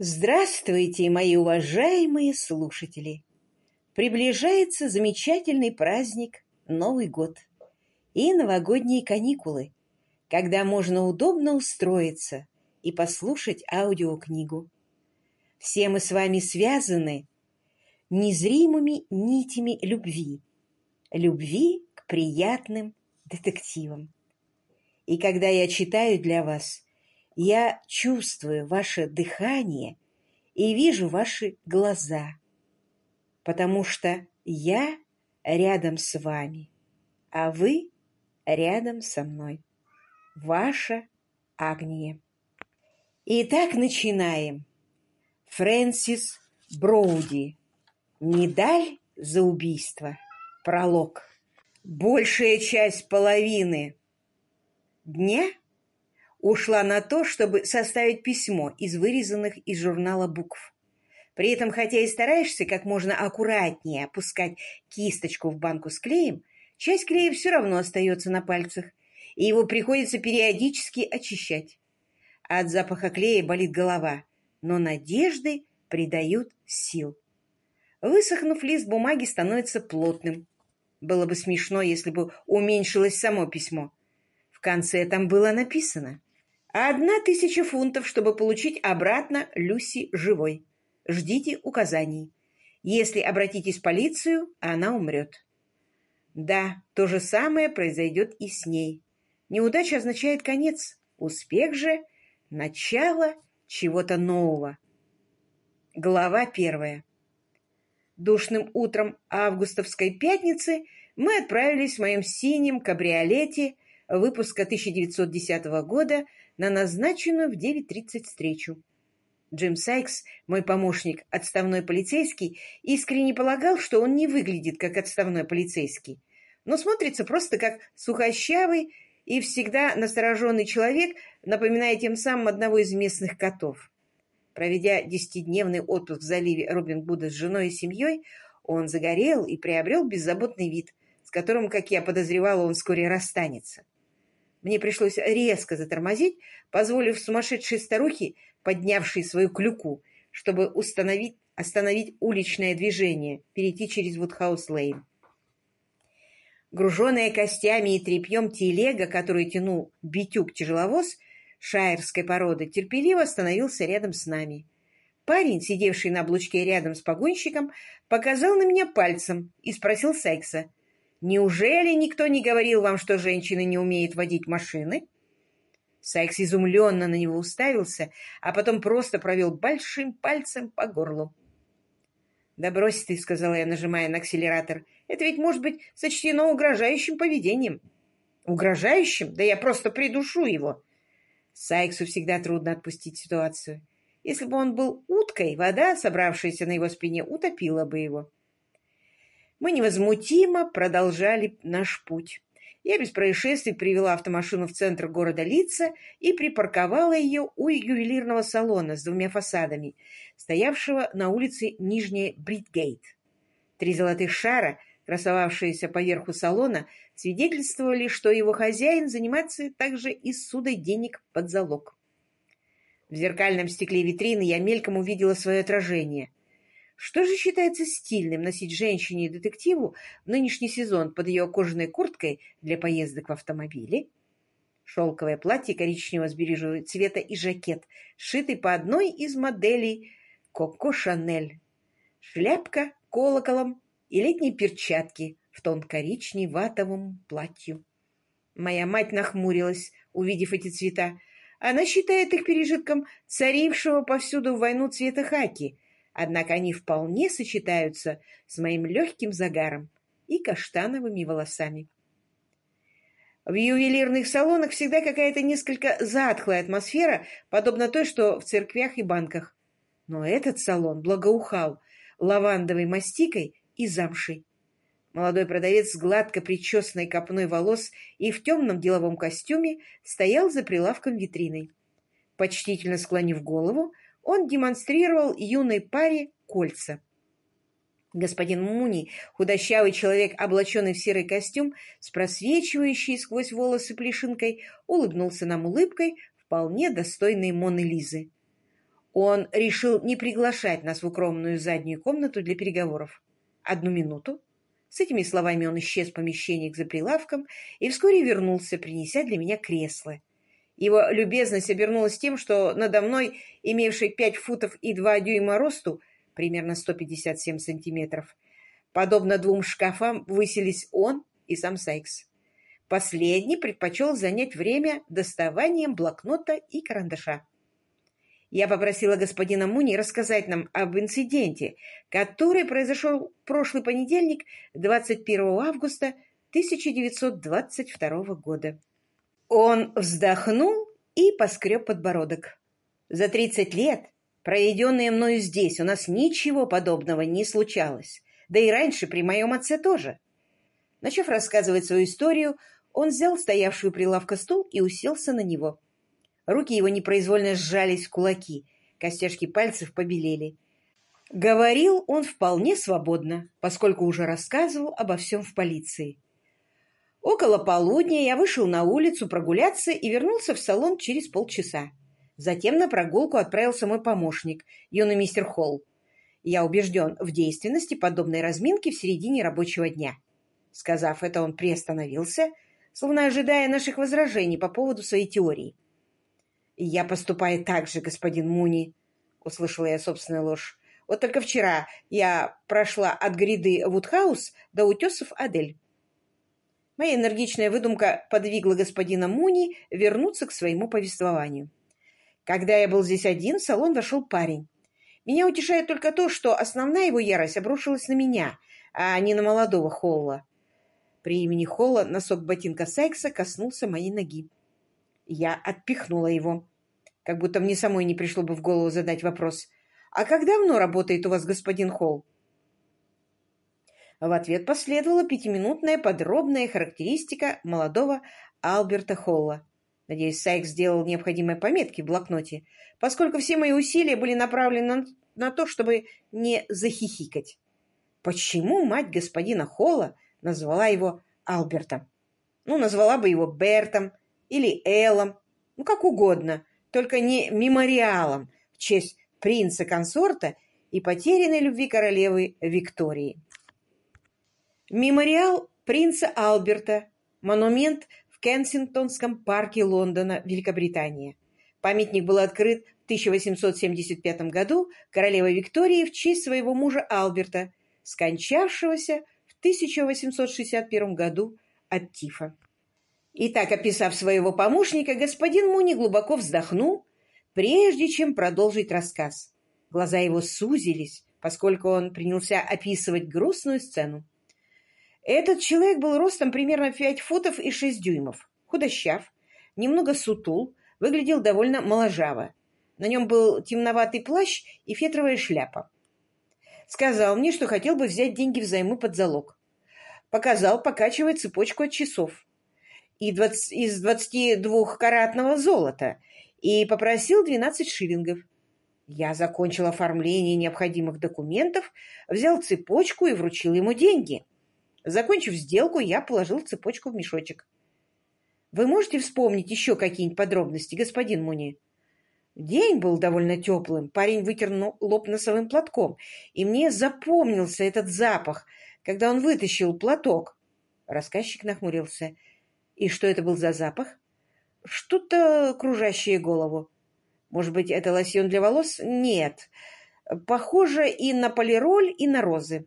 Здравствуйте, мои уважаемые слушатели! Приближается замечательный праздник Новый год и новогодние каникулы, когда можно удобно устроиться и послушать аудиокнигу. Все мы с вами связаны незримыми нитями любви, любви к приятным детективам. И когда я читаю для вас, я чувствую ваше дыхание и вижу ваши глаза, потому что я рядом с вами, а вы рядом со мной. Ваша Агния. Итак, начинаем. Фрэнсис Броуди. Медаль за убийство. Пролог. Большая часть половины дня – ушла на то, чтобы составить письмо из вырезанных из журнала букв. При этом, хотя и стараешься как можно аккуратнее опускать кисточку в банку с клеем, часть клея все равно остается на пальцах, и его приходится периодически очищать. От запаха клея болит голова, но надежды придают сил. Высохнув, лист бумаги становится плотным. Было бы смешно, если бы уменьшилось само письмо. В конце там было написано Одна тысяча фунтов, чтобы получить обратно Люси живой. Ждите указаний. Если обратитесь в полицию, она умрет. Да, то же самое произойдет и с ней. Неудача означает конец. Успех же — начало чего-то нового. Глава первая. Душным утром августовской пятницы мы отправились в моем синем кабриолете выпуска 1910 года на назначенную в 9.30 встречу. Джим Сайкс, мой помощник, отставной полицейский, искренне полагал, что он не выглядит как отставной полицейский, но смотрится просто как сухощавый и всегда настороженный человек, напоминая тем самым одного из местных котов. Проведя десятидневный отпуск в заливе Робин Гуда с женой и семьей, он загорел и приобрел беззаботный вид, с которым, как я подозревала, он вскоре расстанется. Мне пришлось резко затормозить, позволив сумасшедшей старухе, поднявшей свою клюку, чтобы установить, остановить уличное движение, перейти через Вудхаус-Лейн. Груженная костями и тряпьем телега, которую тянул битюк-тяжеловоз шайерской породы, терпеливо остановился рядом с нами. Парень, сидевший на облучке рядом с погонщиком, показал на меня пальцем и спросил Сайкса — Неужели никто не говорил вам, что женщины не умеют водить машины?» Сайкс изумленно на него уставился, а потом просто провел большим пальцем по горлу. «Да брось ты», — сказала я, нажимая на акселератор. «Это ведь может быть сочтено угрожающим поведением». «Угрожающим? Да я просто придушу его». Сайксу всегда трудно отпустить ситуацию. Если бы он был уткой, вода, собравшаяся на его спине, утопила бы его. Мы невозмутимо продолжали наш путь. Я без происшествий привела автомашину в центр города Лица и припарковала ее у ювелирного салона с двумя фасадами, стоявшего на улице Нижняя Бритгейт. Три золотых шара, красовавшиеся поверху салона, свидетельствовали, что его хозяин занимается также и судой денег под залог. В зеркальном стекле витрины я мельком увидела свое отражение — что же считается стильным носить женщине и детективу в нынешний сезон под ее кожаной курткой для поездок в автомобиле? Шелковое платье коричневого с цвета и жакет, сшитый по одной из моделей Коко Шанель. Шляпка колоколом и летние перчатки в тон коричневатовому платью. Моя мать нахмурилась, увидев эти цвета. Она считает их пережитком царившего повсюду войну цвета хаки, однако они вполне сочетаются с моим легким загаром и каштановыми волосами. В ювелирных салонах всегда какая-то несколько затхлая атмосфера, подобно той, что в церквях и банках. Но этот салон благоухал лавандовой мастикой и замшей. Молодой продавец с гладко причесанной копной волос и в темном деловом костюме стоял за прилавком витриной. Почтительно склонив голову, он демонстрировал юной паре кольца. Господин Муни, худощавый человек, облаченный в серый костюм, с просвечивающей сквозь волосы плешинкой, улыбнулся нам улыбкой, вполне достойной Моны Лизы. Он решил не приглашать нас в укромную заднюю комнату для переговоров. Одну минуту. С этими словами он исчез в помещении за прилавком и вскоре вернулся, принеся для меня кресло. Его любезность обернулась тем, что надо мной, имевший пять футов и два дюйма росту, примерно 157 сантиметров, подобно двум шкафам, высились он и сам Сайкс. Последний предпочел занять время доставанием блокнота и карандаша. Я попросила господина Муни рассказать нам об инциденте, который произошел прошлый понедельник, 21 августа 1922 года. Он вздохнул и поскреб подбородок. За 30 лет, проведенные мною здесь, у нас ничего подобного не случалось. Да и раньше при моем отце тоже. Начав рассказывать свою историю, он взял стоявшую прилавка стул и уселся на него. Руки его непроизвольно сжались в кулаки, костяшки пальцев побелели. Говорил он вполне свободно, поскольку уже рассказывал обо всем в полиции. Около полудня я вышел на улицу прогуляться и вернулся в салон через полчаса. Затем на прогулку отправился мой помощник, юный мистер Холл. Я убежден в действенности подобной разминки в середине рабочего дня. Сказав это, он приостановился, словно ожидая наших возражений по поводу своей теории. «Я поступаю так же, господин Муни», — услышала я собственную ложь. «Вот только вчера я прошла от гряды Вудхаус до утесов Адель». Моя энергичная выдумка подвигла господина Муни вернуться к своему повествованию. Когда я был здесь один, в салон вошел парень. Меня утешает только то, что основная его ярость обрушилась на меня, а не на молодого Холла. При имени Холла носок ботинка Сайкса коснулся моей ноги. Я отпихнула его, как будто мне самой не пришло бы в голову задать вопрос. «А как давно работает у вас господин Холл?» В ответ последовала пятиминутная подробная характеристика молодого Алберта Холла. Надеюсь, Сайкс сделал необходимые пометки в блокноте, поскольку все мои усилия были направлены на то, чтобы не захихикать. Почему мать господина Холла назвала его Албертом. Ну, назвала бы его Бертом или Эллом, ну, как угодно, только не мемориалом в честь принца-консорта и потерянной любви королевы Виктории. Мемориал принца Алберта, монумент в Кенсингтонском парке Лондона, Великобритания. Памятник был открыт в 1875 году королевой Виктории в честь своего мужа Алберта, скончавшегося 1861 году от тифа. Итак, описав своего помощника, господин Муни глубоко вздохнул, прежде чем продолжить рассказ. Глаза его сузились, поскольку он принялся описывать грустную сцену. Этот человек был ростом примерно 5 футов и 6 дюймов, худощав, немного сутул, выглядел довольно моложаво. На нем был темноватый плащ и фетровая шляпа. Сказал мне, что хотел бы взять деньги взаймы под залог. Показал, покачивая цепочку от часов и 20, из 22-каратного золота и попросил 12 шиллингов. Я закончил оформление необходимых документов, взял цепочку и вручил ему деньги. Закончив сделку, я положил цепочку в мешочек. Вы можете вспомнить еще какие-нибудь подробности, господин Муни? День был довольно теплым, парень вытер лоб носовым платком, и мне запомнился этот запах, когда он вытащил платок. Рассказчик нахмурился. И что это был за запах? Что-то кружащее голову. Может быть, это лосьон для волос? Нет. Похоже и на полироль, и на розы.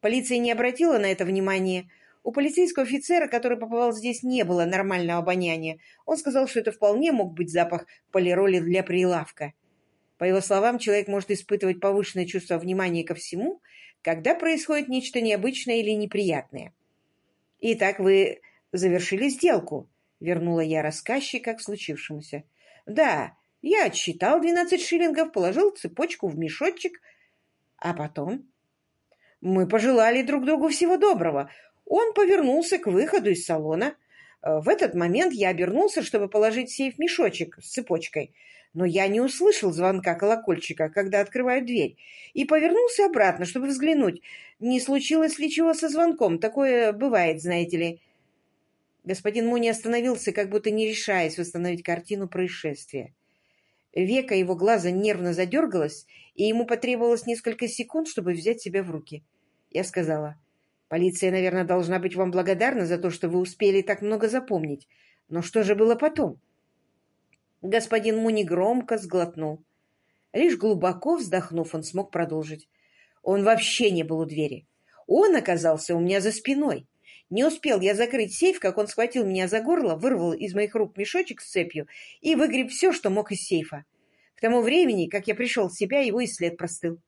Полиция не обратила на это внимания. У полицейского офицера, который побывал здесь, не было нормального обоняния. Он сказал, что это вполне мог быть запах полироли для прилавка. По его словам, человек может испытывать повышенное чувство внимания ко всему, когда происходит нечто необычное или неприятное. «Итак, вы завершили сделку», — вернула я рассказчика к случившемуся. «Да, я отсчитал двенадцать шиллингов, положил цепочку в мешочек, а потом...» «Мы пожелали друг другу всего доброго. Он повернулся к выходу из салона. Э, в этот момент я обернулся, чтобы положить сейф мешочек с цепочкой, но я не услышал звонка колокольчика, когда открываю дверь, и повернулся обратно, чтобы взглянуть, не случилось ли чего со звонком. Такое бывает, знаете ли. Господин Муни остановился, как будто не решаясь восстановить картину происшествия. Века его глаза нервно задергалось, и ему потребовалось несколько секунд, чтобы взять себя в руки. Я сказала, «Полиция, наверное, должна быть вам благодарна за то, что вы успели так много запомнить. Но что же было потом?» Господин Муни громко сглотнул. Лишь глубоко вздохнув, он смог продолжить. Он вообще не был у двери. Он оказался у меня за спиной. Не успел я закрыть сейф, как он схватил меня за горло, вырвал из моих рук мешочек с цепью и выгреб все, что мог из сейфа. К тому времени, как я пришел в себя, его и след простыл.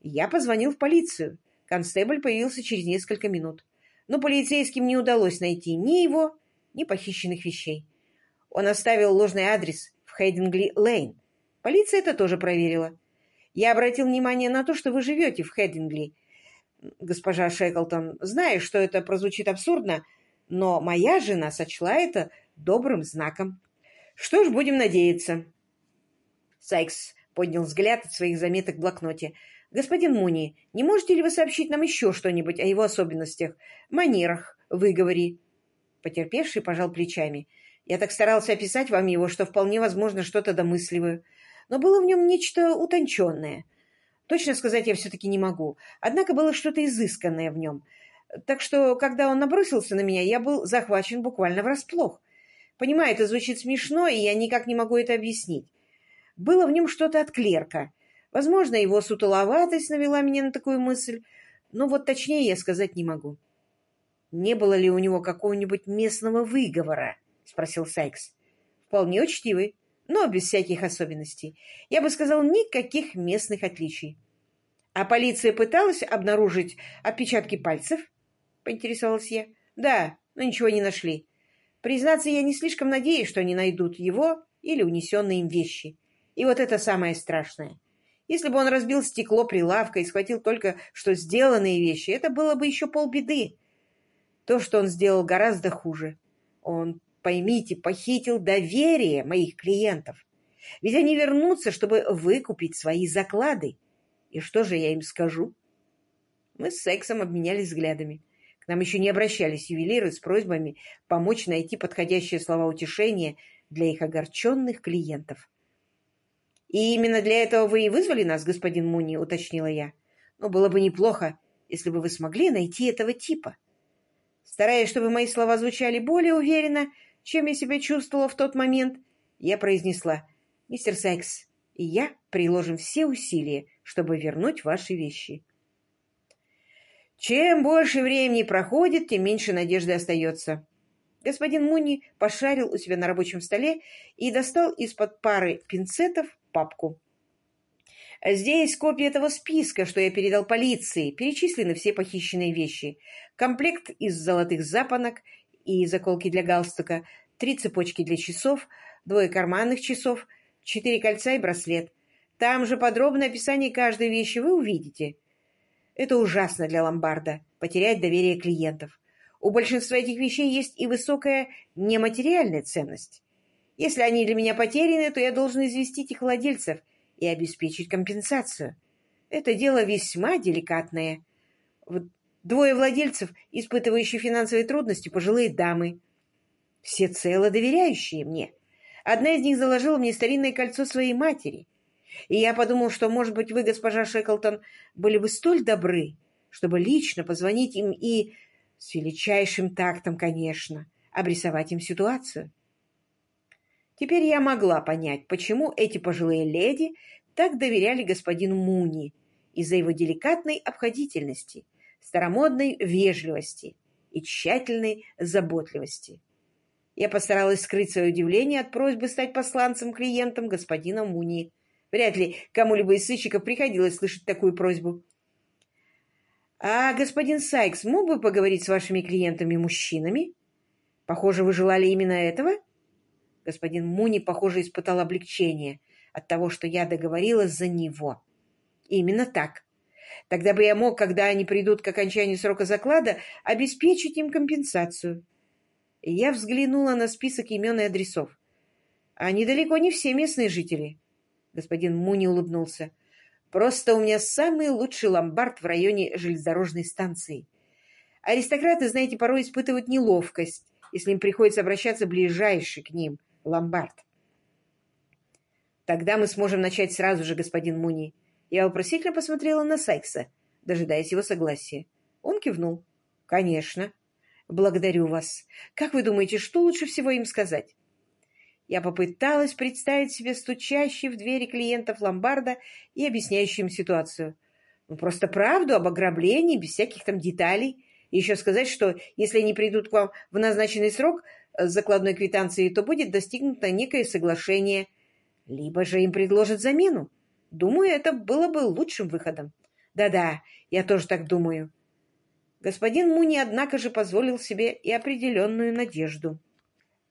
Я позвонил в полицию. Констебль появился через несколько минут. Но полицейским не удалось найти ни его, ни похищенных вещей. Он оставил ложный адрес в Хейдингли-Лейн. Полиция это тоже проверила. Я обратил внимание на то, что вы живете в Хейдингли, госпожа Шеклтон. Знаю, что это прозвучит абсурдно, но моя жена сочла это добрым знаком. Что ж, будем надеяться. Сайкс поднял взгляд от своих заметок в блокноте. «Господин Муни, не можете ли вы сообщить нам еще что-нибудь о его особенностях, манерах, выговоре?» Потерпевший пожал плечами. Я так старался описать вам его, что вполне возможно что-то домысливаю. Но было в нем нечто утонченное. Точно сказать я все-таки не могу. Однако было что-то изысканное в нем. Так что, когда он набросился на меня, я был захвачен буквально врасплох. Понимаю, это звучит смешно, и я никак не могу это объяснить. Было в нем что-то от клерка. Возможно, его сутуловатость навела меня на такую мысль, но вот точнее я сказать не могу. Не было ли у него какого-нибудь местного выговора? — спросил Сайкс. «Вполне учтивый, но без всяких особенностей. Я бы сказал, никаких местных отличий». «А полиция пыталась обнаружить отпечатки пальцев?» — поинтересовалась я. «Да, но ничего не нашли. Признаться, я не слишком надеюсь, что они найдут его или унесенные им вещи. И вот это самое страшное. Если бы он разбил стекло прилавка и схватил только что сделанные вещи, это было бы еще полбеды. То, что он сделал, гораздо хуже. Он поймите, похитил доверие моих клиентов. Ведь они вернутся, чтобы выкупить свои заклады. И что же я им скажу? Мы с Сексом обменялись взглядами. К нам еще не обращались ювелиры с просьбами помочь найти подходящие слова утешения для их огорченных клиентов. «И именно для этого вы и вызвали нас, господин Муни», — уточнила я. «Но было бы неплохо, если бы вы смогли найти этого типа». Стараясь, чтобы мои слова звучали более уверенно, чем я себя чувствовала в тот момент, я произнесла, «Мистер Сайкс, я приложим все усилия, чтобы вернуть ваши вещи». Чем больше времени проходит, тем меньше надежды остается. Господин Муни пошарил у себя на рабочем столе и достал из-под пары пинцетов папку. Здесь копия этого списка, что я передал полиции. Перечислены все похищенные вещи. Комплект из золотых запонок и заколки для галстука, три цепочки для часов, двое карманных часов, четыре кольца и браслет. Там же подробное описание каждой вещи вы увидите. Это ужасно для ломбарда – потерять доверие клиентов. У большинства этих вещей есть и высокая нематериальная ценность. Если они для меня потеряны, то я должен известить их владельцев и обеспечить компенсацию. Это дело весьма деликатное. Двое владельцев, испытывающие финансовые трудности, пожилые дамы. Все цело доверяющие мне. Одна из них заложила мне старинное кольцо своей матери. И я подумал, что, может быть, вы, госпожа Шеклтон, были бы столь добры, чтобы лично позвонить им и, с величайшим тактом, конечно, обрисовать им ситуацию. Теперь я могла понять, почему эти пожилые леди так доверяли господину Муни из-за его деликатной обходительности – старомодной вежливости и тщательной заботливости. Я постаралась скрыть свое удивление от просьбы стать посланцем клиентом господина Муни. Вряд ли кому-либо из сыщиков приходилось слышать такую просьбу. «А господин Сайкс мог бы поговорить с вашими клиентами-мужчинами? Похоже, вы желали именно этого?» Господин Муни, похоже, испытал облегчение от того, что я договорилась за него. «Именно так. Тогда бы я мог, когда они придут к окончанию срока заклада, обеспечить им компенсацию. Я взглянула на список имен и адресов. Они далеко не все местные жители. Господин Муни улыбнулся. Просто у меня самый лучший ломбард в районе железнодорожной станции. Аристократы, знаете, порой испытывают неловкость, если им приходится обращаться ближайший к ним ломбард. Тогда мы сможем начать сразу же, господин Муни. Я вопросительно посмотрела на Сайкса, дожидаясь его согласия. Он кивнул. Конечно. Благодарю вас. Как вы думаете, что лучше всего им сказать? Я попыталась представить себе стучащий в двери клиентов ломбарда и объясняющим им ситуацию. Ну, просто правду об ограблении, без всяких там деталей. Еще сказать, что если они придут к вам в назначенный срок с закладной квитанцией, то будет достигнуто некое соглашение. Либо же им предложат замену. Думаю, это было бы лучшим выходом. Да-да, я тоже так думаю. Господин Муни, однако же, позволил себе и определенную надежду.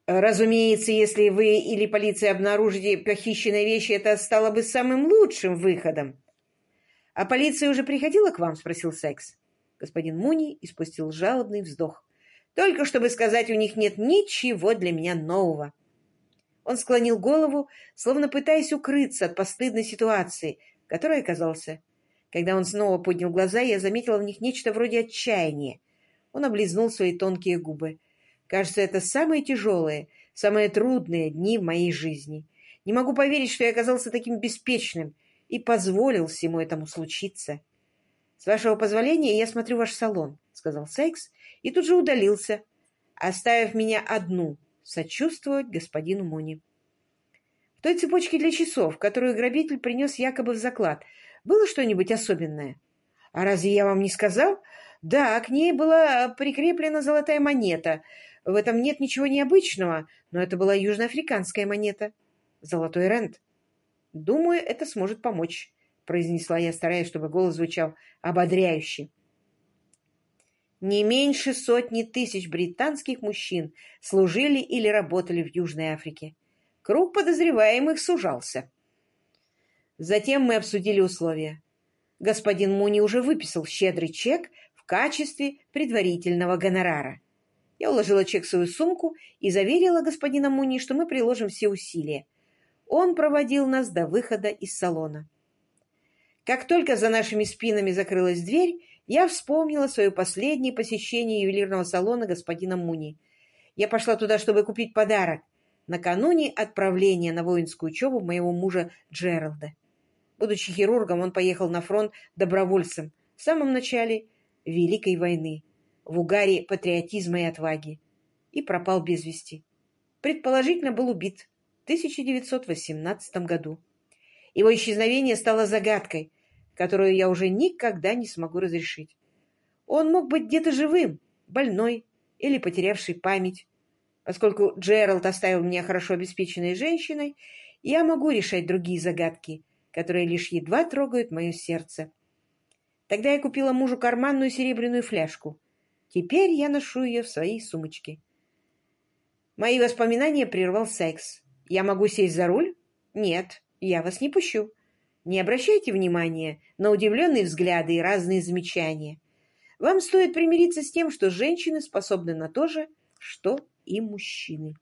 Разумеется, если вы или полиция обнаружите похищенные вещи, это стало бы самым лучшим выходом. — А полиция уже приходила к вам? — спросил Секс. Господин Муни испустил жалобный вздох. — Только чтобы сказать, у них нет ничего для меня нового. Он склонил голову, словно пытаясь укрыться от постыдной ситуации, в которой оказался. Когда он снова поднял глаза, я заметила в них нечто вроде отчаяния. Он облизнул свои тонкие губы. Кажется, это самые тяжелые, самые трудные дни в моей жизни. Не могу поверить, что я оказался таким беспечным и позволил всему этому случиться. — С вашего позволения я смотрю ваш салон, — сказал Секс, и тут же удалился, оставив меня одну сочувствовать господину Муни. В той цепочке для часов, которую грабитель принес якобы в заклад, было что-нибудь особенное? — А разве я вам не сказал? Да, к ней была прикреплена золотая монета — в этом нет ничего необычного, но это была южноафриканская монета. Золотой рент. Думаю, это сможет помочь, произнесла я, стараясь, чтобы голос звучал ободряюще. Не меньше сотни тысяч британских мужчин служили или работали в Южной Африке. Круг подозреваемых сужался. Затем мы обсудили условия. Господин Муни уже выписал щедрый чек в качестве предварительного гонорара. Я уложила чек в свою сумку и заверила господина Муни, что мы приложим все усилия. Он проводил нас до выхода из салона. Как только за нашими спинами закрылась дверь, я вспомнила свое последнее посещение ювелирного салона господина Муни. Я пошла туда, чтобы купить подарок, накануне отправления на воинскую учебу моего мужа Джералда. Будучи хирургом, он поехал на фронт добровольцем в самом начале Великой войны в угаре патриотизма и отваги и пропал без вести. Предположительно, был убит в 1918 году. Его исчезновение стало загадкой, которую я уже никогда не смогу разрешить. Он мог быть где-то живым, больной или потерявший память. Поскольку Джеральд оставил меня хорошо обеспеченной женщиной, я могу решать другие загадки, которые лишь едва трогают мое сердце. Тогда я купила мужу карманную серебряную фляжку, Теперь я ношу ее в своей сумочке. Мои воспоминания прервал секс. Я могу сесть за руль? Нет, я вас не пущу. Не обращайте внимания на удивленные взгляды и разные замечания. Вам стоит примириться с тем, что женщины способны на то же, что и мужчины.